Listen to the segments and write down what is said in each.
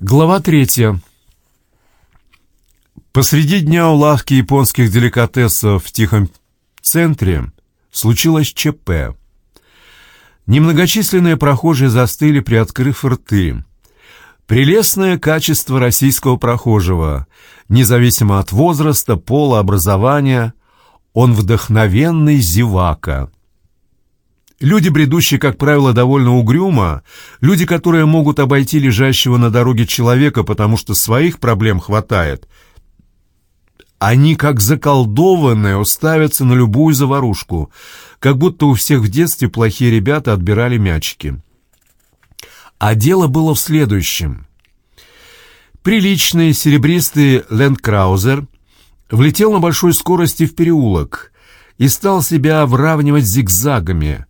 Глава третья. Посреди дня у лавки японских деликатесов в тихом центре случилось ЧП. Немногочисленные прохожие застыли, приоткрыв рты. Прелестное качество российского прохожего, независимо от возраста, пола, образования, он вдохновенный зевака – Люди, бредущие, как правило, довольно угрюмо, люди, которые могут обойти лежащего на дороге человека, потому что своих проблем хватает, они, как заколдованные, уставятся на любую заварушку, как будто у всех в детстве плохие ребята отбирали мячики. А дело было в следующем. Приличный серебристый лендкраузер влетел на большой скорости в переулок и стал себя выравнивать зигзагами,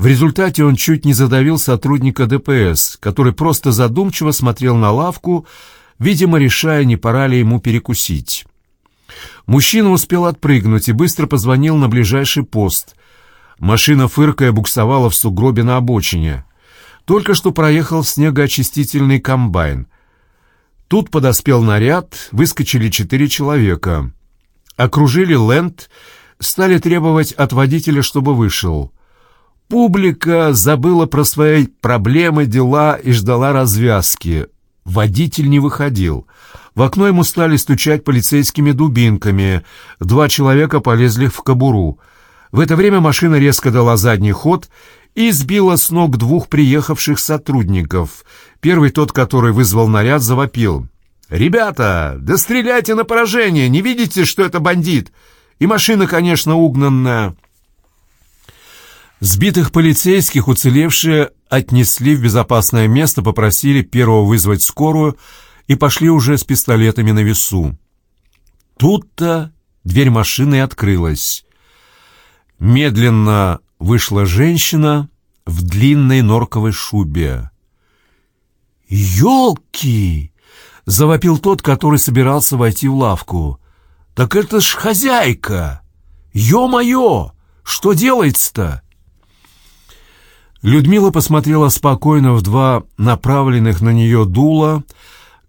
в результате он чуть не задавил сотрудника ДПС, который просто задумчиво смотрел на лавку, видимо, решая, не пора ли ему перекусить. Мужчина успел отпрыгнуть и быстро позвонил на ближайший пост. Машина, фыркая, буксовала в сугробе на обочине. Только что проехал снегоочистительный комбайн. Тут подоспел наряд, выскочили четыре человека. Окружили ленд, стали требовать от водителя, чтобы вышел. Публика забыла про свои проблемы, дела и ждала развязки. Водитель не выходил. В окно ему стали стучать полицейскими дубинками. Два человека полезли в кобуру. В это время машина резко дала задний ход и сбила с ног двух приехавших сотрудников. Первый, тот, который вызвал наряд, завопил. «Ребята, да стреляйте на поражение! Не видите, что это бандит? И машина, конечно, угнанная!» Сбитых полицейских уцелевшие отнесли в безопасное место, попросили первого вызвать скорую и пошли уже с пистолетами на весу. Тут-то дверь машины открылась. Медленно вышла женщина в длинной норковой шубе. «Елки!» — завопил тот, который собирался войти в лавку. «Так это ж хозяйка! Ё-моё! Что делается-то?» Людмила посмотрела спокойно в два направленных на нее дула,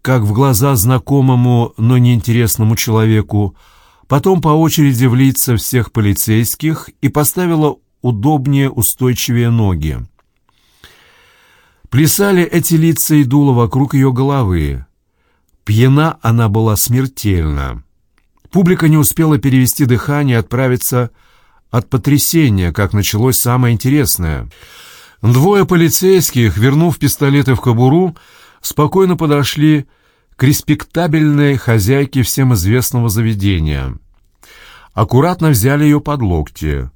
как в глаза знакомому, но неинтересному человеку, потом по очереди в лица всех полицейских и поставила удобнее, устойчивее ноги. Плясали эти лица и дула вокруг ее головы. Пьяна она была смертельно. Публика не успела перевести дыхание и отправиться от потрясения, как началось самое интересное — Двое полицейских, вернув пистолеты в кобуру, спокойно подошли к респектабельной хозяйке всем известного заведения. Аккуратно взяли ее под локти.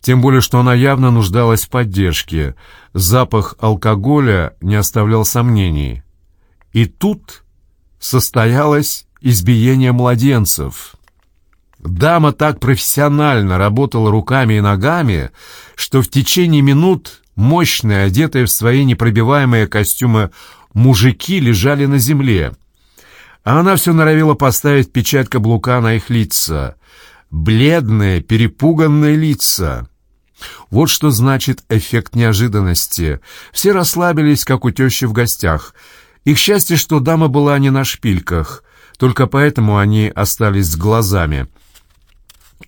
Тем более, что она явно нуждалась в поддержке. Запах алкоголя не оставлял сомнений. И тут состоялось избиение младенцев. Дама так профессионально работала руками и ногами, что в течение минут Мощные, одетые в свои непробиваемые костюмы мужики лежали на земле. А она все норовила поставить печать каблука на их лица. Бледные, перепуганные лица. Вот что значит эффект неожиданности. Все расслабились, как у тещи в гостях. Их счастье, что дама была не на шпильках. Только поэтому они остались с глазами —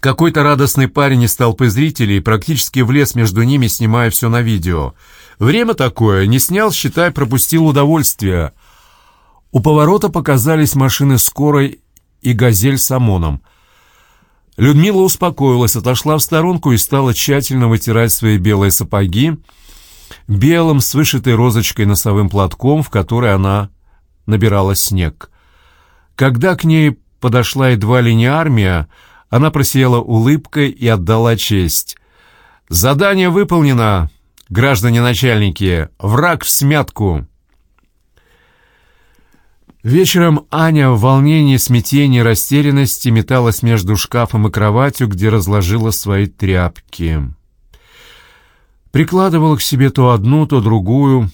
какой-то радостный парень из толпы зрителей практически влез между ними, снимая все на видео. Время такое, не снял, считай, пропустил удовольствие. У поворота показались машины скорой и «Газель» с ОМОНом. Людмила успокоилась, отошла в сторонку и стала тщательно вытирать свои белые сапоги белым с вышитой розочкой носовым платком, в который она набирала снег. Когда к ней подошла едва ли не армия, она просияла улыбкой и отдала честь. «Задание выполнено, граждане начальники! Враг в смятку!» Вечером Аня в волнении, смятении, растерянности металась между шкафом и кроватью, где разложила свои тряпки. Прикладывала к себе то одну, то другую,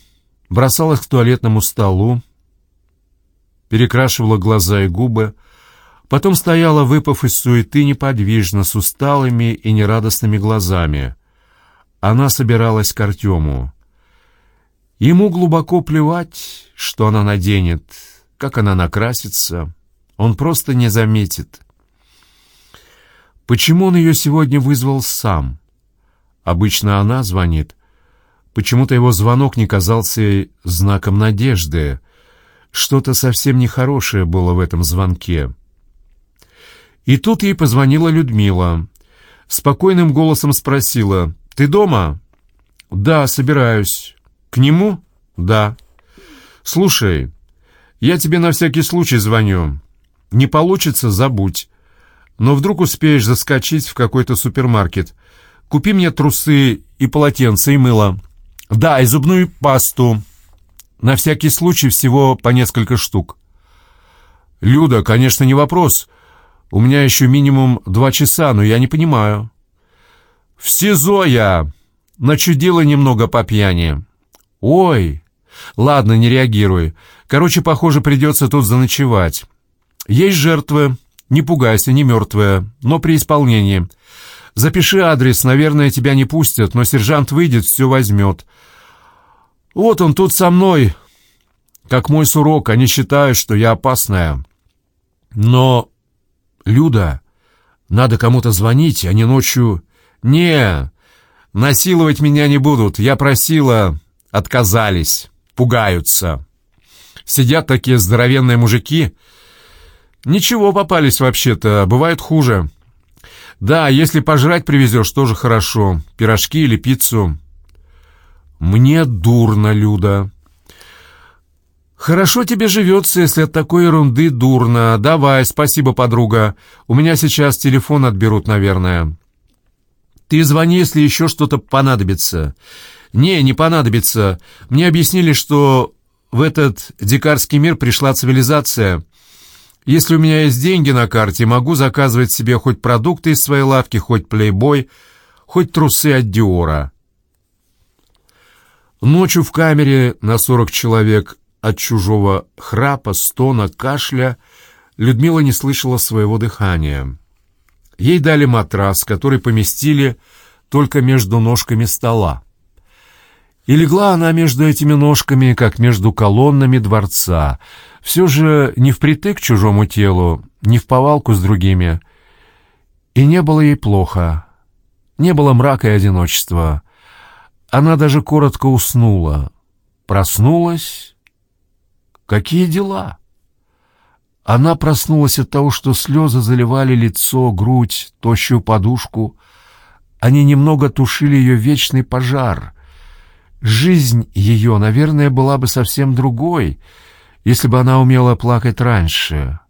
бросалась к туалетному столу, перекрашивала глаза и губы, Потом стояла, выпав из суеты, неподвижно, с усталыми и нерадостными глазами. Она собиралась к Артему. Ему глубоко плевать, что она наденет, как она накрасится. Он просто не заметит. Почему он ее сегодня вызвал сам? Обычно она звонит. Почему-то его звонок не казался знаком надежды. Что-то совсем нехорошее было в этом звонке. И тут ей позвонила Людмила. Спокойным голосом спросила, «Ты дома?» «Да, собираюсь». «К нему?» «Да». «Слушай, я тебе на всякий случай звоню. Не получится — забудь. Но вдруг успеешь заскочить в какой-то супермаркет. Купи мне трусы и полотенце, и мыло. Да, и зубную пасту. На всякий случай всего по несколько штук. Люда, конечно, не вопрос. У меня еще минимум два часа, но я не понимаю. В СИЗО я. Начудила немного по пьяни. Ой, ладно, не реагируй. Короче, похоже, придется тут заночевать. Есть жертвы. Не пугайся, не мертвая, но при исполнении. Запиши адрес, наверное, тебя не пустят, но сержант выйдет, все возьмет. Вот он тут со мной. Как мой сурок, они считают, что я опасная. Но, Люда, надо кому-то звонить, они ночью... Не, насиловать меня не будут. Я просила, отказались, пугаются. Сидят такие здоровенные мужики. Ничего, попались вообще-то, бывает хуже. Да, если пожрать привезешь, тоже хорошо. Пирожки или пиццу. Мне дурно, Люда. Хорошо тебе живется, если от такой ерунды дурно. Давай, спасибо, подруга. У меня сейчас телефон отберут, наверное. Ты звони, если еще что-то понадобится. Не, не понадобится. Мне объяснили, что в этот дикарский мир пришла цивилизация. Если у меня есть деньги на карте, могу заказывать себе хоть продукты из своей лавки, хоть плейбой, хоть трусы от Диора. Ночью в камере на сорок человек от чужого храпа, стона, кашля Людмила не слышала своего дыхания. Ей дали матрас, который поместили только между ножками стола. И легла она между этими ножками, как между колоннами дворца, все же не впритык к чужому телу, не в повалку с другими. И не было ей плохо, не было мрака и одиночества. Она даже коротко уснула, проснулась. Какие дела? Она проснулась от того, что слезы заливали лицо, грудь, тощую подушку. Они немного тушили ее вечный пожар. Жизнь ее, наверное, была бы совсем другой, если бы она умела плакать раньше.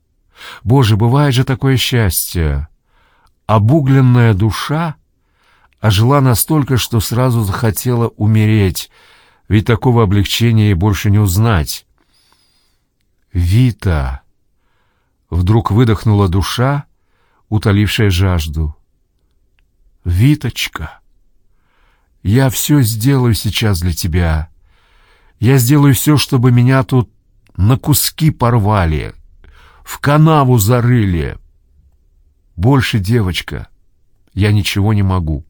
Боже, бывает же такое счастье. Обугленная душа ожила настолько, что сразу захотела умереть, ведь такого облегчения ей больше не узнать. «Вита!» Вдруг выдохнула душа, утолившая жажду. «Виточка, я все сделаю сейчас для тебя. Я сделаю все, чтобы меня тут на куски порвали, в канаву зарыли. Больше, девочка, я ничего не могу».